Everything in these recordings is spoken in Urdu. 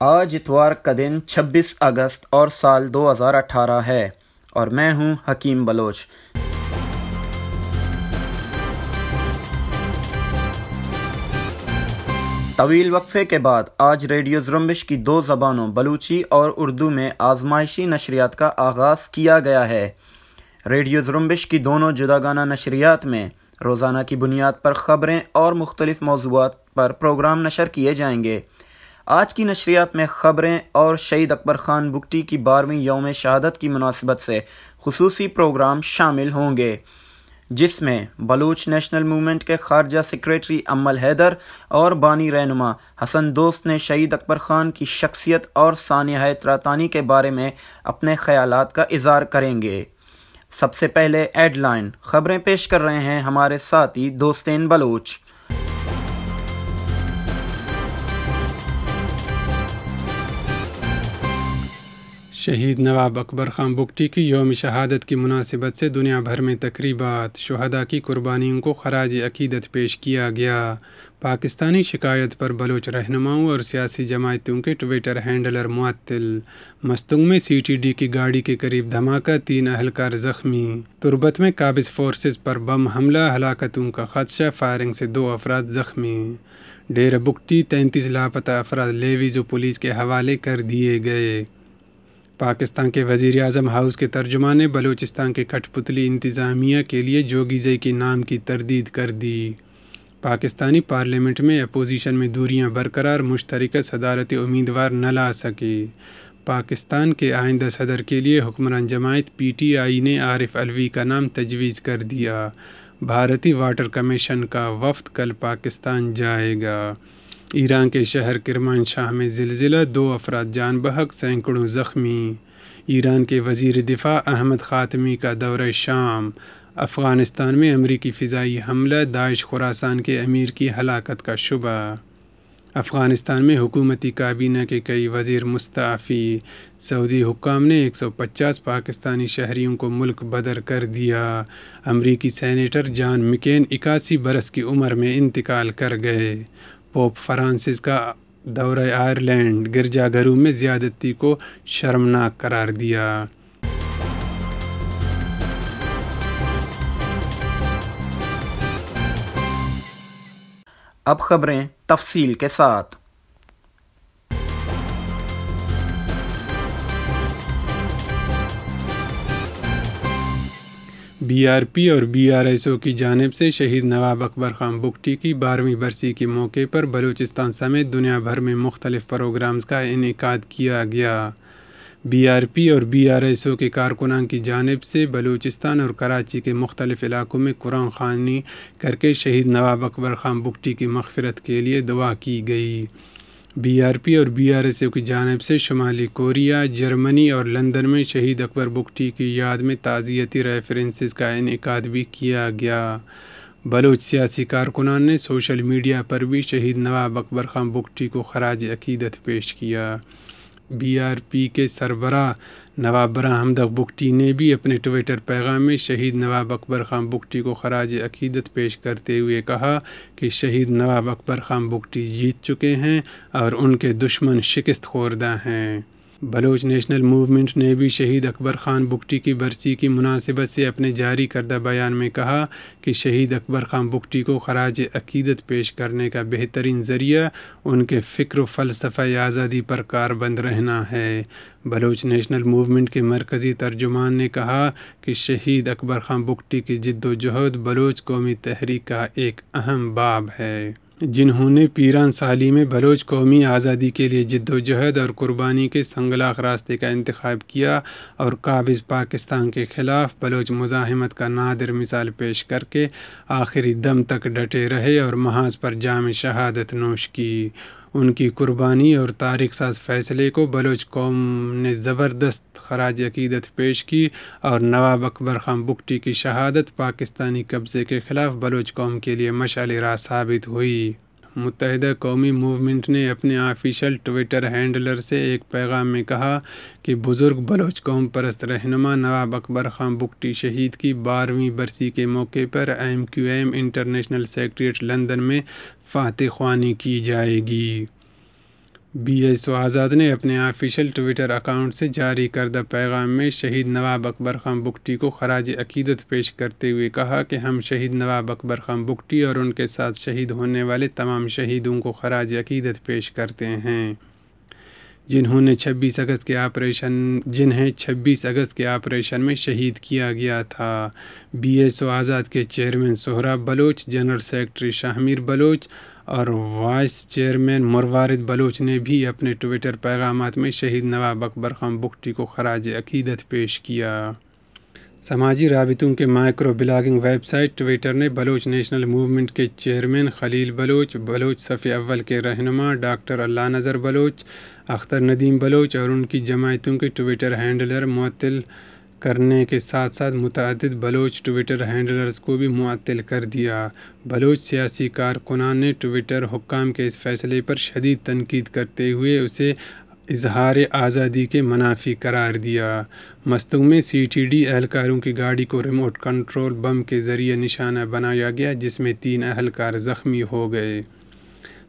آج اتوار کا دن چھبیس اگست اور سال دو ہزار اٹھارہ ہے اور میں ہوں حکیم بلوچ۔ طویل وقفے کے بعد آج ریڈیو زرمبش کی دو زبانوں بلوچی اور اردو میں آزمائشی نشریات کا آغاز کیا گیا ہے۔ ریڈیو زرمبش کی دونوں جداگانہ نشریات میں روزانہ کی بنیاد پر خبریں اور مختلف موضوعات پر پروگرام نشر کیے جائیں گے۔ آج کی نشریات میں خبریں اور شہید اکبر خان بکٹی کی بارہویں یوم شہادت کی مناسبت سے خصوصی پروگرام شامل ہوں گے، جس میں بلوچ نیشنل موومنٹ کے خارجہ سیکریٹری امل حیدر اور بانی رہنما حسن دوست نے شہید اکبر خان کی شخصیت اور ثانیہ تراتانی کے بارے میں اپنے خیالات کا اظہار کریں گے۔ سب سے پہلے ایڈ لائن، خبریں پیش کر رہے ہیں ہمارے ساتھی دوستین بلوچ۔ شہید نواب اکبر خان بگٹی کی یوم شہادت کی مناسبت سے دنیا بھر میں تقریبات شہدا کی قربانیوں کو خراج عقیدت پیش کیا گیا۔ پاکستانی شکایت پر بلوچ رہنماؤں اور سیاسی جماعتوں کے ٹویٹر ہینڈلر معطل۔ مستنگ میں سی ٹی ڈی کی گاڑی کے قریب دھماکہ، تین اہلکار زخمی۔ تربت میں قابض فورسز پر بم حملہ، ہلاکتوں کا خدشہ، فائرنگ سے دو افراد زخمی۔ ڈیر بکٹی تینتیس لاپتہ افراد لیویز و پولیس کے حوالے کر دیے گئے۔ پاکستان کے وزیر اعظم ہاؤس کے ترجمان نے بلوچستان کے کٹ پتلی انتظامیہ کے لیے جوگی کے نام کی تردید کر دی۔ پاکستانی پارلیمنٹ میں اپوزیشن میں دوریاں برقرار، مشترکہ صدارتی امیدوار نہ لا سکے۔ پاکستان کے آئندہ صدر کے لیے حکمران جماعت پی ٹی آئی نے عارف الوی کا نام تجویز کر دیا۔ بھارتی واٹر کمیشن کا وفد کل پاکستان جائے گا۔ ایران کے شہر کرمان شاہ میں زلزلہ، دو افراد جان بحق، سینکڑوں زخمی۔ ایران کے وزیر دفاع احمد خاتمی کا دورہ شام۔ افغانستان میں امریکی فضائی حملہ، داعش خوراسان کے امیر کی ہلاکت کا شبہ۔ افغانستان میں حکومتی کابینہ کے کئی وزیر مستعفی۔ سعودی حکام نے ایک سو پچاس پاکستانی شہریوں کو ملک بدر کر دیا۔ امریکی سینیٹر جان مکین اکاسی برس کی عمر میں انتقال کر گئے۔ پوپ فرانسس کا دورہ آئرلینڈ گرجا گھروں میں زیادتی کو شرمناک قرار دیا۔ اب خبریں تفصیل کے ساتھ۔ بی آر پی اور بی آر ایس او کی جانب سے شہید نواب اکبر خان بگٹی کی بارہویں برسی کے موقع پر بلوچستان سمیت دنیا بھر میں مختلف پروگرامز کا انعقاد کیا گیا۔ بی آر پی اور بی آر ایس او کے کارکنان کی جانب سے بلوچستان اور کراچی کے مختلف علاقوں میں قرآن خوانی کر کے شہید نواب اکبر خان بگٹی کی مغفرت کے لیے دعا کی گئی۔ بی آر پی اور بی آر ایس او کی جانب سے شمالی کوریا، جرمنی اور لندن میں شہید اکبر بگٹی کی یاد میں تعزیتی ریفرنسز کا انعقاد بھی کیا گیا۔ بلوچ سیاسی کارکنان نے سوشل میڈیا پر بھی شہید نواب اکبر خان بگٹی کو خراج عقیدت پیش کیا۔ بی آر پی کے سربراہ نواب براہم بگٹی نے بھی اپنے ٹویٹر پیغام میں شہید نواب اکبر خان بگٹی کو خراج عقیدت پیش کرتے ہوئے کہا کہ شہید نواب اکبر خان بگٹی جیت چکے ہیں اور ان کے دشمن شکست خوردہ ہیں۔ بلوچ نیشنل موومنٹ نے بھی شہید اکبر خان بگٹی کی برسی کی مناسبت سے اپنے جاری کردہ بیان میں کہا کہ شہید اکبر خان بگٹی کو خراج عقیدت پیش کرنے کا بہترین ذریعہ ان کے فکر و فلسفہ آزادی پر کار بند رہنا ہے۔ بلوچ نیشنل موومنٹ کے مرکزی ترجمان نے کہا کہ شہید اکبر خان بگٹی کی جد و جہد بلوچ قومی تحریک کا ایک اہم باب ہے۔ جنہوں نے پیران سالی میں بلوچ قومی آزادی کے لیے جد و جہد اور قربانی کے سنگلاخ راستے کا انتخاب کیا اور قابض پاکستان کے خلاف بلوچ مزاحمت کا نادر مثال پیش کر کے آخری دم تک ڈٹے رہے اور محاذ پر جامع شہادت نوش کی۔ ان کی قربانی اور تاریخ ساز فیصلے کو بلوچ قوم نے زبردست خراج عقیدت پیش کی اور نواب اکبر خان بگٹی کی شہادت پاکستانی قبضے کے خلاف بلوچ قوم کے لیے مشعل راہ ثابت ہوئی۔ متحدہ قومی موومنٹ نے اپنے آفیشل ٹویٹر ہینڈلر سے ایک پیغام میں کہا کہ بزرگ بلوچ قوم پرست رہنما نواب اکبر خان بگٹی شہید کی بارہویں برسی کے موقع پر M Q M international secretariat London میں فاتح خوانی کی جائے گی۔ بی ایس او آزاد نے اپنے آفیشل ٹویٹر اکاؤنٹ سے جاری کردہ پیغام میں شہید نواب اکبر خان بگٹی کو خراج عقیدت پیش کرتے ہوئے کہا کہ ہم شہید نواب اکبر خان بگٹی اور ان کے ساتھ شہید ہونے والے تمام شہیدوں کو خراج عقیدت پیش کرتے ہیں۔ جنہوں نے چھبیس اگست کے آپریشن جنہیں چھبیس اگست کے آپریشن میں شہید کیا گیا تھا۔ بی ایس او آزاد کے chairman Sohrab Baloch general secretary Shahmir Baloch اور وائس چیئرمین مروارد بلوچ نے بھی اپنے ٹویٹر پیغامات میں شہید نواب اکبر خان بخٹی کو خراج عقیدت پیش کیا۔ سماجی رابطوں کے micro blogging website Twitter نے بلوچ نیشنل موومنٹ کے چیئرمین خلیل بلوچ بلوچ صفی اول کے رہنما ڈاکٹر اللہ نظر بلوچ، اختر ندیم بلوچ اور ان کی جماعتوں کے ٹویٹر ہینڈلر معطل کرنے کے ساتھ ساتھ متعدد بلوچ ٹویٹر ہینڈلرز کو بھی معطل کر دیا۔ بلوچ سیاسی کارکنان نے ٹویٹر حکام کے اس فیصلے پر شدید تنقید کرتے ہوئے اسے اظہار آزادی کے منافی قرار دیا۔ مستوں میں سی ٹی ڈی اہلکاروں کی گاڑی کو ریموٹ کنٹرول بم کے ذریعے نشانہ بنایا گیا، جس میں تین اہلکار زخمی ہو گئے۔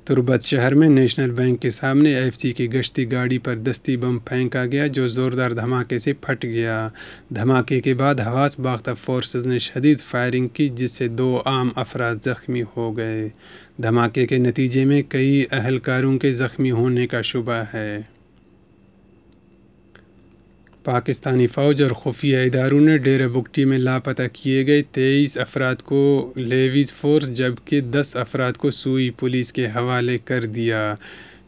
تربت شہر میں نیشنل بینک کے سامنے ایف سی کی گشتی گاڑی پر دستی بم پھینکا گیا جو زوردار دھماکے سے پھٹ گیا۔ دھماکے کے بعد حواس باختہ فورسز نے شدید فائرنگ کی جس سے دو عام افراد زخمی ہو گئے۔ دھماکے کے نتیجے میں کئی اہلکاروں کے زخمی ہونے کا شبہ ہے۔ پاکستانی فوج اور خفیہ اداروں نے ڈیرہ بگٹی میں لاپتہ کیے گئے تیئیس افراد کو لیویز فورس، جبکہ دس افراد کو سوئی پولیس کے حوالے کر دیا۔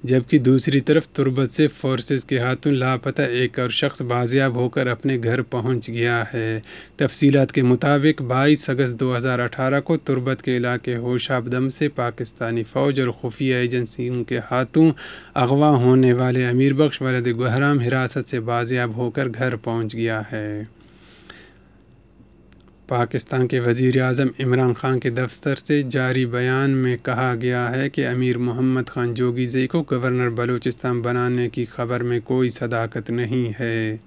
جبکہ دوسری طرف تربت سے فورسز کے ہاتھوں لاپتہ ایک اور شخص بازیاب ہو کر اپنے گھر پہنچ گیا ہے۔ تفصیلات کے مطابق بائیس اگست دو ہزار اٹھارہ کو تربت کے علاقے ہوشاب دم سے پاکستانی فوج اور خفیہ ایجنسیوں کے ہاتھوں اغوا ہونے والے امیر بخش ولد گہرام حراست سے بازیاب ہو کر گھر پہنچ گیا ہے۔ پاکستان کے وزیر اعظم عمران خان کے دفتر سے جاری بیان میں کہا گیا ہے کہ امیر محمد خان جوگی زئی کو گورنر بلوچستان بنانے کی خبر میں کوئی صداقت نہیں ہے۔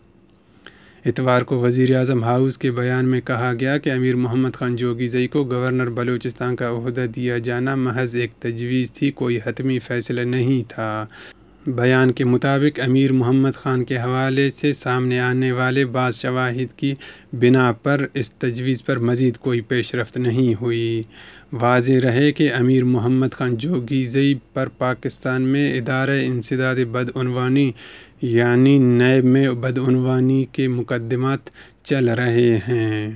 اتوار کو وزیر اعظم ہاؤس کے بیان میں کہا گیا کہ امیر محمد خان جوگی زئی کو گورنر بلوچستان کا عہدہ دیا جانا محض ایک تجویز تھی، کوئی حتمی فیصلہ نہیں تھا۔ بیان کے مطابق امیر محمد خان کے حوالے سے سامنے آنے والے بعض شواہد کی بنا پر اس تجویز پر مزید کوئی پیش رفت نہیں ہوئی۔ واضح رہے کہ امیر محمد خان جوگی زئی پر پاکستان میں ادارہ انسداد بدعنوانی یعنی نیب میں بدعنوانی کے مقدمات چل رہے ہیں۔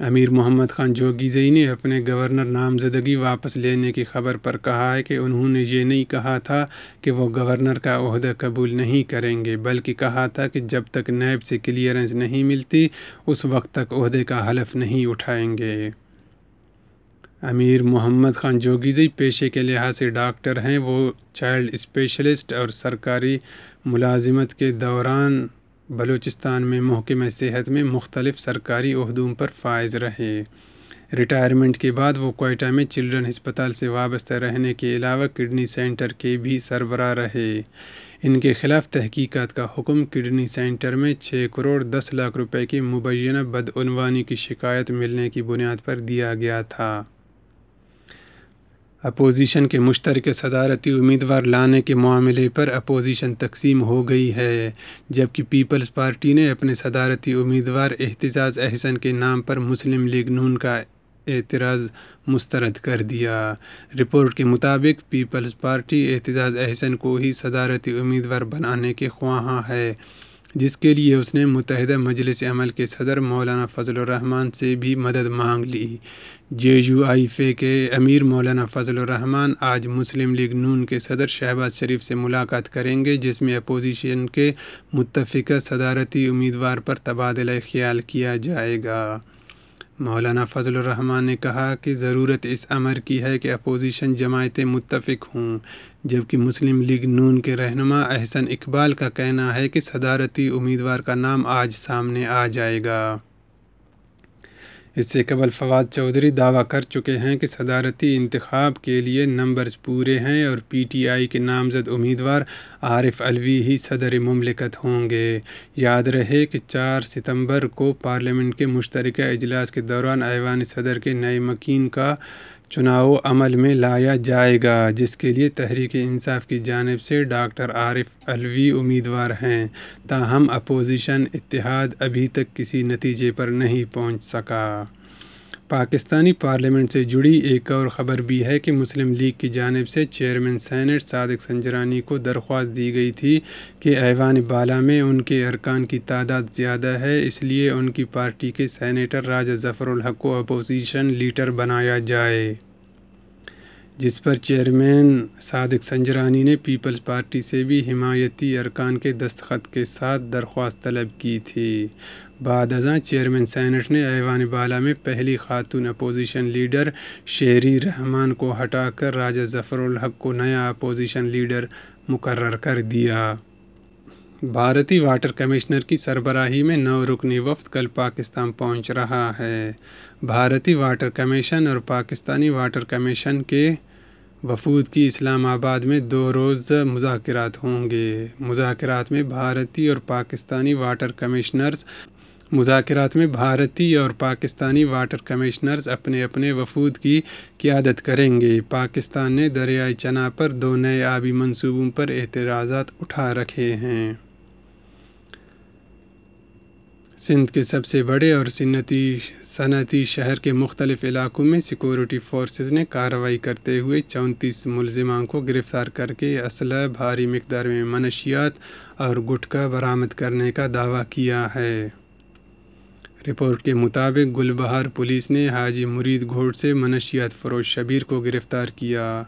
امیر محمد خان جوگی نے اپنے گورنر نامزدگی واپس لینے کی خبر پر کہا ہے کہ انہوں نے یہ نہیں کہا تھا کہ وہ گورنر کا عہدہ قبول نہیں کریں گے، بلکہ کہا تھا کہ جب تک نیب سے کلیئرنس نہیں ملتی، اس وقت تک عہدے کا حلف نہیں اٹھائیں گے۔ امیر محمد خان جوگیزئی پیشے کے لحاظ سے ڈاکٹر ہیں، وہ چائلڈ اسپیشلسٹ اور سرکاری ملازمت کے دوران بلوچستان میں محکمہ صحت میں مختلف سرکاری عہدوں پر فائز رہے۔ ریٹائرمنٹ کے بعد وہ کوئٹہ میں چلڈرن ہسپتال سے وابستہ رہنے کے علاوہ کڈنی سینٹر کے بھی سربراہ رہے۔ ان کے خلاف تحقیقات کا حکم کڈنی سینٹر میں چھ کروڑ دس لاکھ روپے کی مبینہ بدعنوانی کی شکایت ملنے کی بنیاد پر دیا گیا تھا۔ اپوزیشن کے مشترکہ صدارتی امیدوار لانے کے معاملے پر اپوزیشن تقسیم ہو گئی ہے، جبکہ پیپلز پارٹی نے اپنے صدارتی امیدوار احتجاج احسن کے نام پر مسلم لیگ نون کا اعتراض مسترد کر دیا۔ رپورٹ کے مطابق، پیپلز پارٹی احتجاج احسن کو ہی صدارتی امیدوار بنانے کے خواہاں ہے۔ جس کے لیے اس نے متحدہ مجلس عمل کے صدر مولانا فضل الرحمان سے بھی مدد مانگ لی۔ جے یو آئی فے کے امیر مولانا فضل الرحمان آج مسلم لیگ نون کے صدر شہباز شریف سے ملاقات کریں گے، جس میں اپوزیشن کے متفقہ صدارتی امیدوار پر تبادلہ خیال کیا جائے گا۔ مولانا فضل الرحمان نے کہا کہ ضرورت اس امر کی ہے کہ اپوزیشن جماعتیں متفق ہوں، جبکہ مسلم لیگ نون کے رہنما احسن اقبال کا کہنا ہے کہ صدارتی امیدوار کا نام آج سامنے آ جائے گا۔ اس سے قبل فواد چودھری دعویٰ کر چکے ہیں کہ صدارتی انتخاب کے لیے نمبرز پورے ہیں اور پی ٹی آئی کے نامزد امیدوار عارف الوی ہی صدر مملکت ہوں گے۔ یاد رہے کہ چار ستمبر کو پارلیمنٹ کے مشترکہ اجلاس کے دوران ایوان صدر کے نئے مکین کا چناؤ عمل میں لایا جائے گا، جس کے لیے تحریک انصاف کی جانب سے ڈاکٹر عارف الوی امیدوار ہیں۔ تاہم اپوزیشن اتحاد ابھی تک کسی نتیجے پر نہیں پہنچ سکا۔ پاکستانی پارلیمنٹ سے جڑی ایک اور خبر بھی ہے کہ مسلم لیگ کی جانب سے چیئرمین سینٹ صادق سنجرانی کو درخواست دی گئی تھی کہ ایوان بالا میں ان کے ارکان کی تعداد زیادہ ہے، اس لیے ان کی پارٹی کے سینیٹر راجہ ظفر الحق کو اپوزیشن لیڈر بنایا جائے۔ جس پر چیئرمین صادق سنجرانی نے پیپلز پارٹی سے بھی حمایتی ارکان کے دستخط کے ساتھ درخواست طلب کی تھی۔ بعد ازاں چیئرمین سینٹ نے ایوان بالا میں پہلی خاتون اپوزیشن لیڈر شہری رحمان کو ہٹا کر راجہ ظفر الحق کو نیا اپوزیشن لیڈر مقرر کر دیا۔ بھارتی واٹر کمشنر کی سربراہی میں نو رکنی وفد کل پاکستان پہنچ رہا ہے۔ بھارتی واٹر کمیشن اور پاکستانی واٹر کمیشن کے وفود کی اسلام آباد میں دو روز مذاکرات ہوں گے۔ مذاکرات میں بھارتی اور پاکستانی واٹر کمشنرز مذاکرات میں بھارتی اور پاکستانی واٹر کمشنرز اپنے اپنے وفود کی قیادت کریں گے۔ پاکستان نے دریائے چنا پر دو نئے آبی منصوبوں پر اعتراضات اٹھا رکھے ہیں۔ سندھ کے سب سے بڑے اور صنعتی صنعتی شہر کے مختلف علاقوں میں سیکورٹی فورسز نے کارروائی کرتے ہوئے چونتیس ملزمان کو گرفتار کر کے اسلحہ بھاری مقدار میں منشیات اور گٹکا برآمد کرنے کا دعویٰ کیا ہے۔ رپورٹ کے مطابق گل بہار پولیس نے حاجی مرید گھوڑ سے منشیات فروش شبیر کو گرفتار کیا۔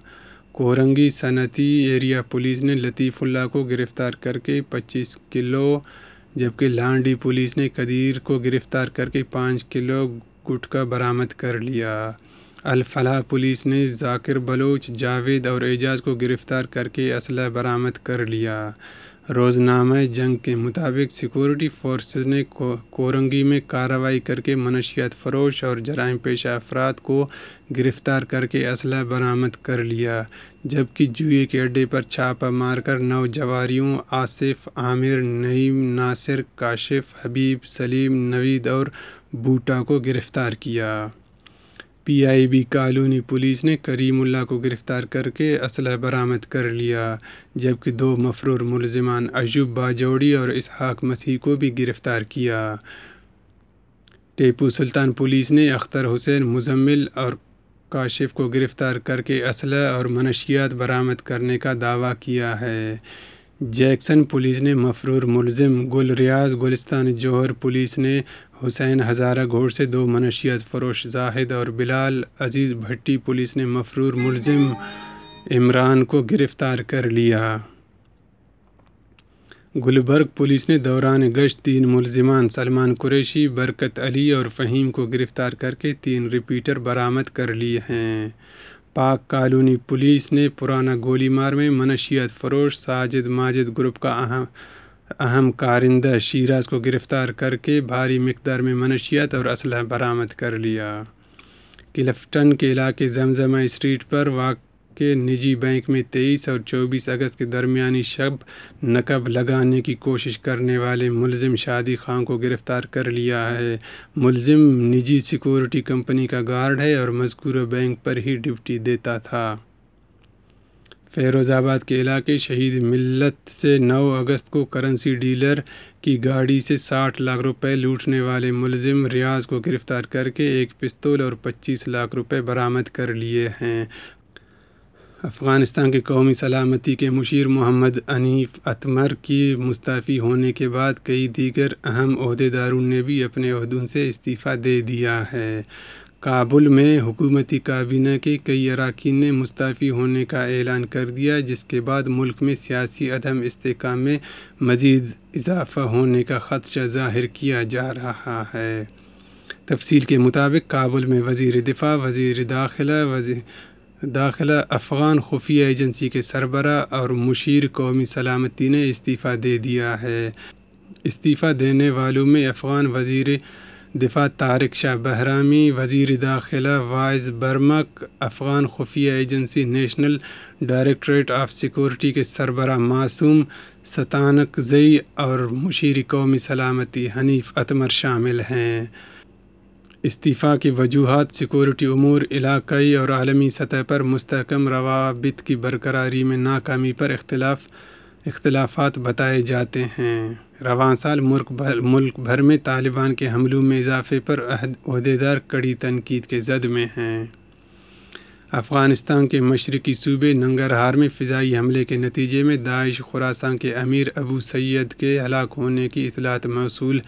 کورنگی صنعتی ایریا پولیس نے لطیف اللہ کو گرفتار کر کے پچیس کلو، جبکہ لانڈی پولیس نے قدیر کو گرفتار کر کے پانچ کلو گٹکا برآمد کر لیا۔ الفلاح پولیس نے ذاکر بلوچ، جاوید اور اعجاز کو گرفتار کر کے اسلحہ برآمد کر لیا۔ روزنامہ جنگ کے مطابق سیکورٹی فورسز نے کورنگی میں کارروائی کر کے منشیات فروش اور جرائم پیشہ افراد کو گرفتار کر کے اسلحہ برآمد کر لیا، جبکہ جوئے کے اڈے پر چھاپہ مار کر نو جواریوں آصف، عامر، نعیم، ناصر، کاشف، حبیب، سلیم، نوید اور بوٹا کو گرفتار کیا۔ P I B colony police نے کریم اللہ کو گرفتار کر کے اسلحہ برآمد کر لیا، جبکہ دو مفرور ملزمان ایوب باجوڑی اور اسحاق مسیح کو بھی گرفتار کیا۔ ٹیپو سلطان پولیس نے اختر حسین مزمل اور کاشف کو گرفتار کر کے اسلحہ اور منشیات برآمد کرنے کا دعویٰ کیا ہے۔ جیکسن پولیس نے مفرور ملزم گل ریاض گلستان جوہر پولیس نے حسین ہزارہ گھوڑ سے دو منشیات، فروش زاہد اور بلال عزیز بھٹی پولیس نے مفرور ملزم عمران کو گرفتار کر لیا۔ گلبرگ پولیس نے دوران گشت تین ملزمان، سلمان قریشی، برکت علی اور فہیم کو گرفتار کر کے تین ریپیٹر برآمد کر لیے ہیں۔ پاک کالونی پولیس نے پرانا گولی مار میں منشیات، فروش، ساجد ماجد گروپ کا اہم اہم کارندہ شیراز کو گرفتار کر کے بھاری مقدار میں منشیات اور اسلحہ برآمد کر لیا۔ کلفٹن کے علاقے زمزمہ اسٹریٹ پر واقع کے نجی بینک میں تیئیس اور چوبیس اگست کے درمیانی شب نقب لگانے کی کوشش کرنے والے ملزم شادی خان کو گرفتار کر لیا ہے۔ ملزم نجی سیکورٹی کمپنی کا گارڈ ہے اور مذکورہ بینک پر ہی ڈیوٹی دیتا تھا۔ فیروز آباد کے علاقے شہید ملت سے نو اگست کو کرنسی ڈیلر کی گاڑی سے ساٹھ لاکھ روپے لوٹنے والے ملزم ریاض کو گرفتار کر کے ایک پستول اور پچیس لاکھ روپے برآمد کر لیے ہیں۔ افغانستان کے قومی سلامتی کے مشیر محمد انیف اتمر کی مستعفی ہونے کے بعد کئی دیگر اہم عہدیداروں نے بھی اپنے عہدوں سے استعفیٰ دے دیا ہے۔ کابل میں حکومتی کابینہ کے کئی اراکین نے مستعفی ہونے کا اعلان کر دیا، جس کے بعد ملک میں سیاسی عدم استحکام میں مزید اضافہ ہونے کا خدشہ ظاہر کیا جا رہا ہے۔ تفصیل کے مطابق، کابل میں وزیر دفاع، وزیر داخلہ وزیر داخلہ افغان خفیہ ایجنسی کے سربراہ اور مشیر قومی سلامتی نے استعفیٰ دے دیا ہے۔ استعفیٰ دینے والوں میں افغان وزیر دفاع طارق شاہ بحرامی وزیر داخلہ وائز برمک، افغان خفیہ agency national directorate of security کے سربراہ معصوم ستانک زئی اور مشیر قومی سلامتی حنیف اتمر شامل ہیں۔ استعفی کی وجوہات، سیکورٹی امور، علاقائی اور عالمی سطح پر مستحکم روابط کی برقراری میں ناکامی پر اختلاف، اختلافات بتائے جاتے ہیں۔ رواں سال ملک بھر ملک بھر میں طالبان کے حملوں میں اضافے پر عہدیدار کڑی تنقید کے زد میں ہیں۔ افغانستان کے مشرقی صوبے ننگرہار میں فضائی حملے کے نتیجے میں داعش خوراسان کے امیر ابو سید کے ہلاک ہونے کی اطلاعات موصول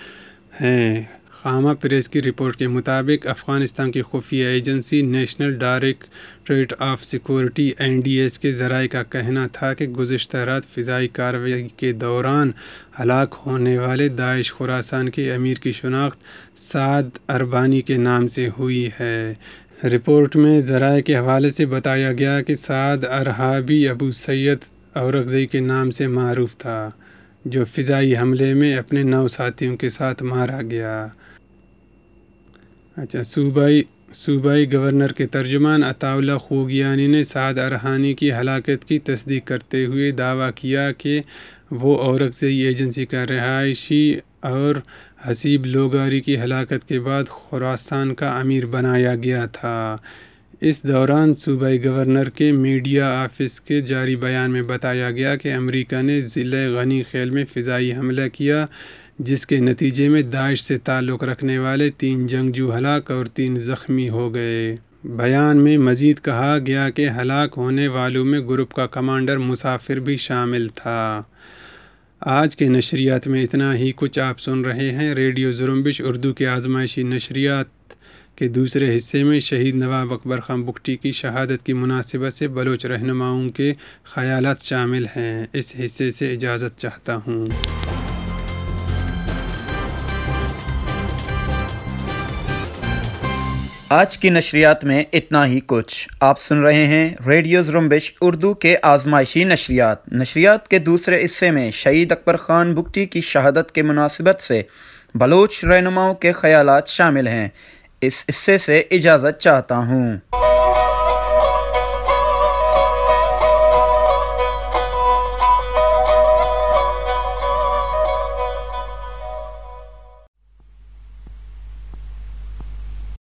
ہیں۔ خامہ پریس کی رپورٹ کے مطابق افغانستان کی خفیہ agency national directorate of security N D S کے ذرائع کا کہنا تھا کہ گزشتہ رات فضائی کارروائی کے دوران ہلاک ہونے والے داعش خوراسان کے امیر کی شناخت سعد اربانی کے نام سے ہوئی ہے۔ رپورٹ میں ذرائع کے حوالے سے بتایا گیا کہ سعد ارہابی ابو سید اورغزئی کے نام سے معروف تھا، جو فضائی حملے میں اپنے نو ساتھیوں کے ساتھ مارا گیا۔ اچھا صوبائی صوبائی گورنر کے ترجمان اللہ خوگیانی نے سعد ارحانی کی ہلاکت کی تصدیق کرتے ہوئے دعویٰ کیا کہ وہ اورکزئی ایجنسی کا رہائشی اور حسیب لوگاری کی ہلاکت کے بعد خوراسان کا امیر بنایا گیا تھا۔ اس دوران صوبائی گورنر کے میڈیا آفس کے جاری بیان میں بتایا گیا کہ امریکہ نے ضلع غنی خیل میں فضائی حملہ کیا۔ جس کے نتیجے میں داعش سے تعلق رکھنے والے تین جنگجو ہلاک اور تین زخمی ہو گئے۔ بیان میں مزید کہا گیا کہ ہلاک ہونے والوں میں گروپ کا کمانڈر مسافر بھی شامل تھا۔ آج کے نشریات میں اتنا ہی کچھ آپ سن رہے ہیں۔ ریڈیو زرمبش اردو کے آزمائشی نشریات کے دوسرے حصے میں شہید نواب اکبر خان بکٹی کی شہادت کی مناسبت سے بلوچ رہنماؤں کے خیالات شامل ہیں۔ اس حصے سے اجازت چاہتا ہوں۔ آج کی نشریات میں اتنا ہی کچھ۔ آپ سن رہے ہیں ریڈیو زرمبش اردو کے آزمائشی نشریات۔ نشریات کے دوسرے حصے میں شہید اکبر خان بکٹی کی شہادت کے مناسبت سے بلوچ رہنماؤں کے خیالات شامل ہیں۔ اس حصے سے اجازت چاہتا ہوں۔